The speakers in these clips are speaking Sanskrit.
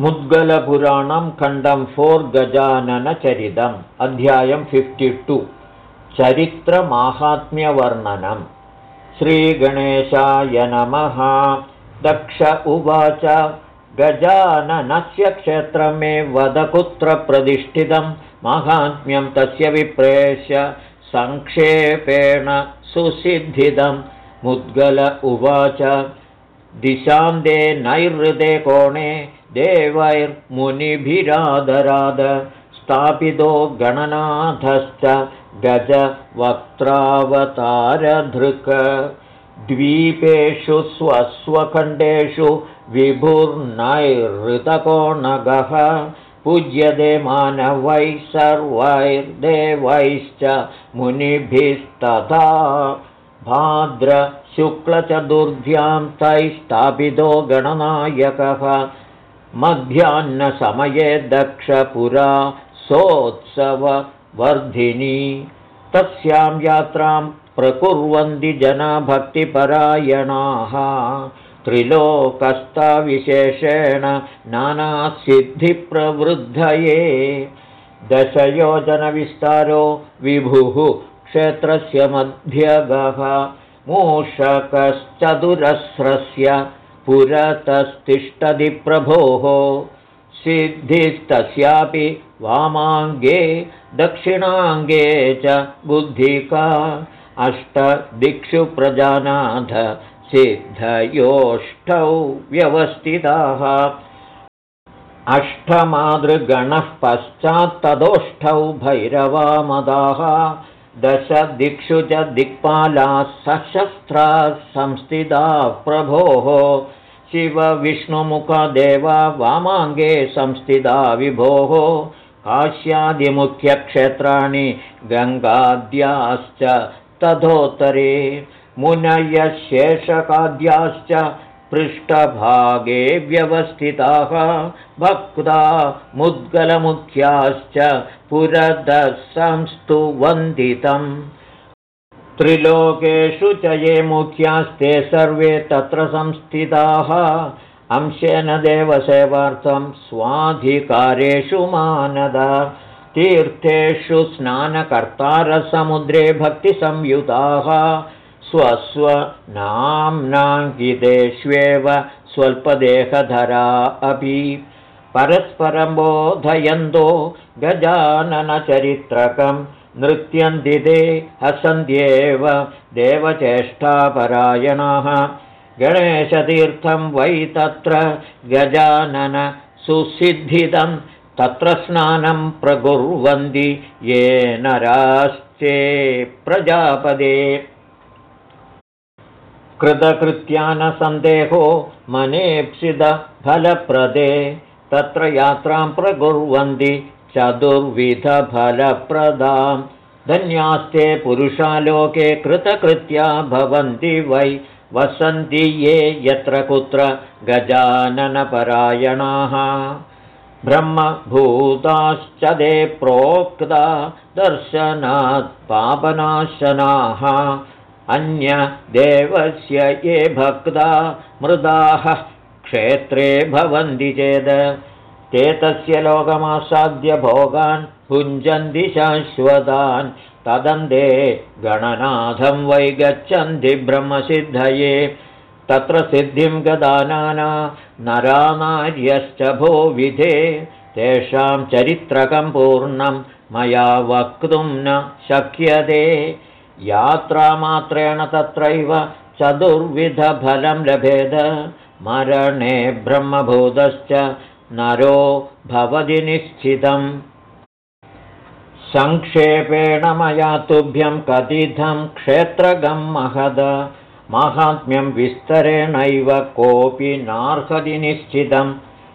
मुद्गलपुराणं खण्डं फोर् गजाननचरितम् अध्यायं फिफ्टि टु चरित्रमाहात्म्यवर्णनम् श्रीगणेशाय नमः। दक्ष उवाच। गजाननस्य क्षेत्रमे वदकुत्र प्रतिष्ठितं माहात्म्यं तस्य विप्रेष्य सङ्क्षेपेण सुसिद्धिदं मुद्गल उवाच। दिशान्ते नैहृदे कोणे देवैर्मुनिभिरादराद स्थापितो गणनाथश्च गजवक्त्रावतारधृक्। द्वीपेषु स्वस्वखण्डेषु विभुर्नैरृतकोणगः पूज्यते मानवैः सर्वैर्देवैश्च मुनिभिस्तथा। भाद्रशुक्लचतुर्भ्यां तैः गणनायकः मध्याह्नसमये दक्षपुरा सोत्सववर्धिनी। तस्यां यात्रां प्रकुर्वन्ति जना भक्तिपरायणाः त्रिलोकस्थविशेषेण नानासिद्धिप्रवृद्धये। दशयोजनविस्तारो विभुः क्षेत्रस्य मध्यगः। मूषकश्चतुरस्रस्य पुरतस्तिष्ठति प्रभोः सिद्धिस्तस्यापि वामाङ्गे दक्षिणाङ्गे च बुद्धिका। अष्टदिक्षु प्रजानाथ सिद्धयोष्ठौ व्यवस्थिताः। अष्टमातृगणः पश्चात्तदोष्ठौ भैरवामदाः दशदिक्षु च दिक्पालाः सशस्त्राः संस्थिताः प्रभोः। शिवविष्णुमुखदेवा वामाङ्गे संस्थिता विभोः। काश्यादिमुख्यक्षेत्राणि गङ्गाद्याश्च तथोत्तरे मुनयशेषकाद्याश्च पृष्ठभागे व्यवस्थिताः। भक्ता मुद्गलमुख्याश्च पुरतः संस्तु वन्दितम् त्रिलोकेषु च ये मुख्यास्ते सर्वे तत्र संस्थिताः। अंशेन देवसेवार्थं स्वाधिकारेषु मानद। तीर्थेषु स्नानकर्तारसमुद्रे भक्तिसंयुताः स्वस्वनाम्नाङ्गितेष्वेव स्वल्पदेहधरा अपि परस्परं बोधयन्तो गजाननचरित्रकं नृत्यन्दिदे हसन्त्येव देवचेष्टापरायणाः गणेशतीर्थं वै तत्र गजानन सुसिद्धिदं तत्र स्नानं प्रकुर्वन्ति ये नराश्चे प्रजापदे कृतकृत्यानसन्देहो मनेप्सितफलप्रदे तत्र यात्रां प्रकुर्वन्ति चतुर्विधफलप्रदां। धन्यास्ते पुरुषालोके कृतकृत्या भवन्ति वै वसन्ति ये यत्र कुत्र गजाननपरायणाः। ब्रह्मभूताश्च दे प्रोक्ता दर्शनात् पापनाशनाः अन्यदेवस्य ये भक्ता मृदाः क्षेत्रे भवन्ति चेद्। ते तस्य लोकमासाद्य भोगान् भुञ्जन्ति शाश्वतान्। तदन्ते गणनाथं वै गच्छन्ति ब्रह्मसिद्धये। तत्र सिद्धिं गदानाना नरानार्यश्च भो विधे। तेषां चरित्रकं पूर्णं मया वक्तुं न शक्यते यात्रामात्रेण तत्रैव चतुर्विधफलं लभेद। मरणे ब्रह्मभूतश्च नरो भवति निश्चितम्। सङ्क्षेपेण मया तुभ्यं कथितं क्षेत्रगं महद। माहात्म्यं विस्तरेणैव कोऽपि नार्हति निश्चितम्।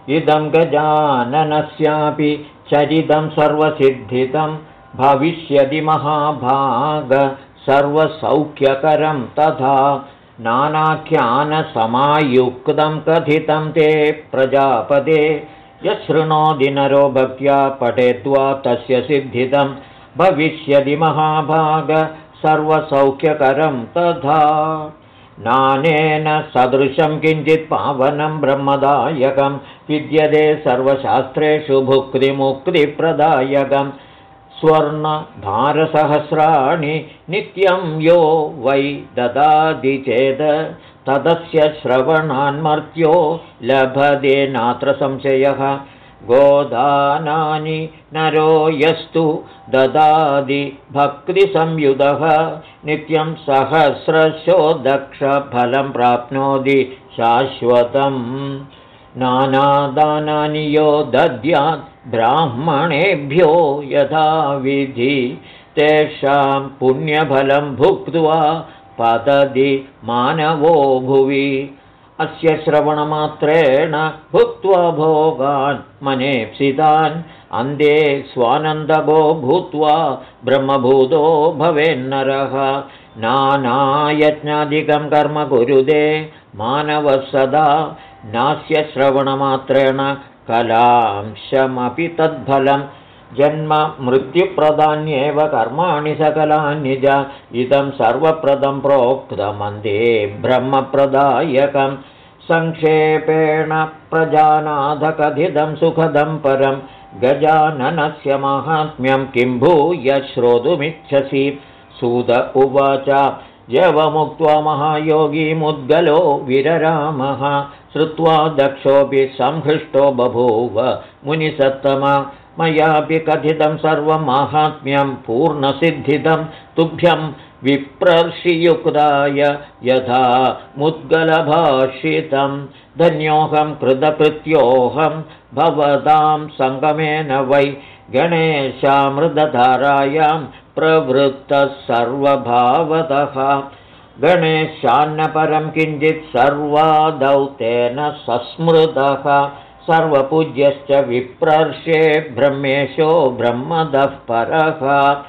इदं गजाननस्यापि चरितं सर्वसिद्धितं। भविष्यति महाभाग सर्वसौख्यकरं तथा नानाख्यानसमायुक्तं कथितं ते प्रजापदे। यशृणोदि नरो भक्त्या पठेद्वा तस्य सिद्धिदं भविष्यति महाभाग सर्वसौख्यकरं तथा। नानेन सदृशं किञ्चित् पावनं ब्रह्मदायकं। विद्यते सर्वशास्त्रेषु भुक्तिमुक्तिप्रदायकं स्वर्णभारसहस्राणि नित्यं यो वै ददाति चेद तदस्य श्रवणान्मर्त्यो लभते नात्र संशयः। गोदानानि नरो यस्तु ददादि भक्तिसंयुधः। नित्यं सहस्रशो दक्षफलं प्राप्नोति शाश्वतम्। नानादानानि यो दद्यात् ब्राह्मणेभ्यो यथाविधि तेषां पुण्यफलं भुक्त्वा पतति मानवो भुवि। अस्य श्रवणमात्रेण भुक्त्वा भोगान् मनेप्सितान् अन्धे स्वानन्दगो भूत्वा ब्रह्मभूतो भवेन्नरः। नानायज्ञादिकं कर्म कुरुदे मानवः सदा नास्य श्रवणमात्रेण कलांशमपि तद्फलं जन्म मृत्युप्रदान्येव कर्माणि सकलान्यज इदं सर्वप्रदं प्रोक्तमन्दे ब्रह्मप्रदायकं सङ्क्षेपेण प्रजानाथकथितं सुखदं परं। गजाननस्य माहात्म्यं किं भूय श्रोतुमिच्छसि सुद उवाच यवमुक्त्वा महायोगीमुद्गलो विररामः। श्रुत्वा दक्षोऽपि संहृष्टो बभूव। मुनिसत्तमा मयापि कथितं सर्वमाहात्म्यं पूर्णसिद्धिदं तुभ्यं विप्रर्षियुक्ताय यथा मुद्गलभाषितं धन्योऽहं कृतकृत्योऽहं भवतां सङ्गमेन वै गणेशामृतधारायां प्रवृत्तः सर्वभावतः गणेशान्नपरं किञ्चित् सर्वादौ तेन सस्मृतः। सर्वपूज्यश्च विप्रर्षे ब्रह्मेशो ब्रह्मदः परः।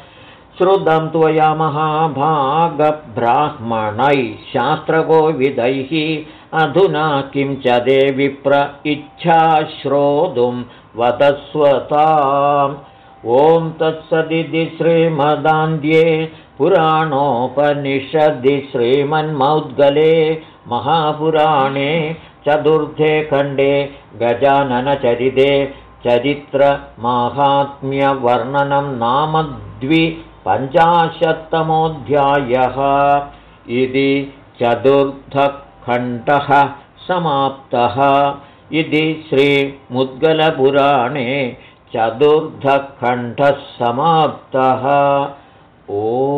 श्रुतं त्वया महाभागब्राह्मणैः शास्त्रकोविदैः अधुना किं च दे विप्र इच्छा श्रोतुं वदस्वताम् ॐ तत्सदिति श्रीमदान्ध्ये पुराणोपनिषदि श्रीमन्मौद्गले महापुराणे चतुर्थे खण्डे गजाननचरिते चरित्रमाहात्म्यवर्णनं नाम द्विपञ्चाशत्तमोऽध्यायः। इति चतुर्थखण्डः समाप्तः। इति श्रीमुद्गलपुराणे चतुर्थखण्डः समाप्तः। ओ